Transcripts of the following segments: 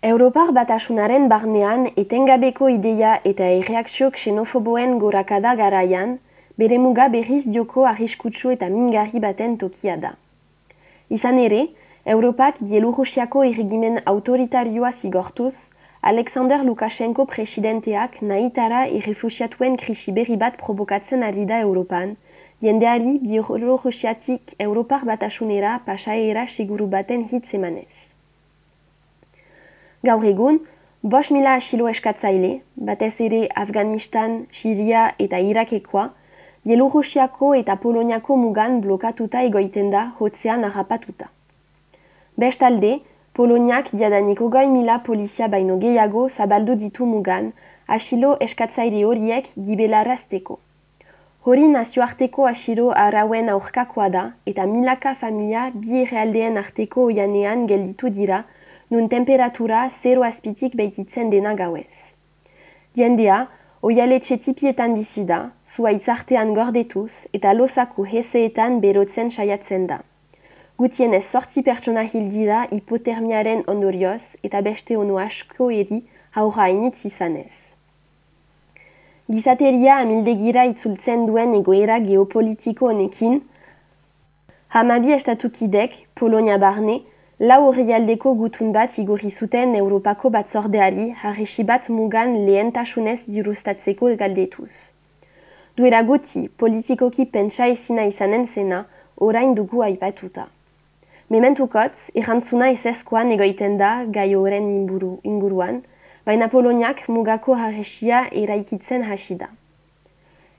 Europar batasunaren barnean etengabeko ideia eta erreakzio xenofoboen gorakada garaian, bere muga berriz dioko arriskutsu eta mingarri baten tokia da. Izan ere, Europak Bielorrusiako erregimen autoritarioa zigortuz, Alexander Lukashenko presidenteak nahitara errefusiatuen krisi berri bat provokatzen ari da Europan, jendeari Bielorrusiatik Europar batasunera pasaera siguru baten hitz emanez. Gaur egun, bos mila asilo eskatzaile, batez ere Afganistan, Siria eta Irakekoa, Bielorrusiako eta Poloniako mugan blokatuta egoiten da hotzean harrapatuta. Bestalde, Poloniak diadaniko goi mila polizia baino gehiago zabaldu ditu mugan, asilo eskatzaile horiek gibelarazteko. Hori nazioarteko asilo arauen aurkakoa da eta milaka familia bi errealdeen arteko oianean gelditu dira, nun temperatura zero azpitik behititzen dena gauez. Diendea, oiale txetipietan bizi da, zua itzartean gordetuz eta losaku hezeetan berotzen saiatzen da. Gutien ez sortzi pertsona hildi da hipotermiaren ondorioz eta beste ono asko eri haura initz izanez. Gizateria amildegira itzultzen duen egoera geopolitiko honekin, hamabi estatukidek, Polonia barne, lau aldeko gutun bat igorri zuten Europako batzordeari harresi bat mugan lehentasunez dirustatzeko galdetuz. Duera guti, politikoki pentsa ezina izanen zena, orain dugu aipatuta. Mementukotz, errantzuna ezeskoan egoiten da gai horren inguruan, baina Poloniak mugako harresia eraikitzen hasi da.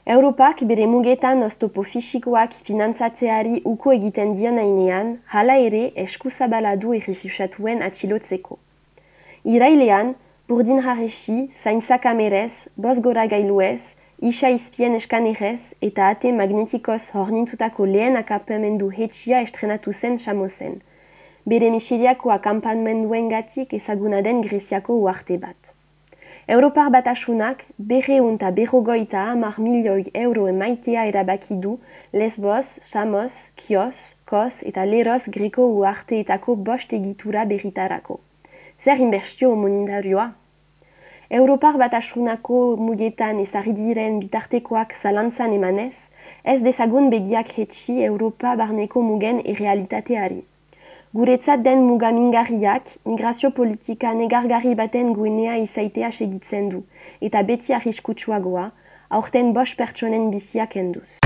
Europak bere mugetan oztopo fisikoak finantzatzeari uko egiten dion ainean, hala ere eskuzabala du atxilotzeko. Irailean, burdin harresi, zainzak amerez, boz gora gailuez, isa izpien eskanerez eta ate magnetikoz hornintutako lehen akapamendu hetxia estrenatu zen samozen. Bere misiliako akampanmenduen gatik ezagunaden Greziako uarte bat. Europar batasunak berreun eta berrogoita hamar milioi euro emaitea erabaki du Lesbos, Samos, Kios, Kos eta Leros greko uarteetako bost egitura berritarako. Zer inberstio monetarioa? Europar batasunako mugetan ezarri diren bitartekoak zalantzan emanez, ez dezagun begiak hetxi Europa barneko mugen errealitateari. Guretzat den mugamingarriak, migrazio politika negargarri baten guenea izaitea segitzen du, eta beti arriskutsuagoa, aurten bost pertsonen biziak enduz.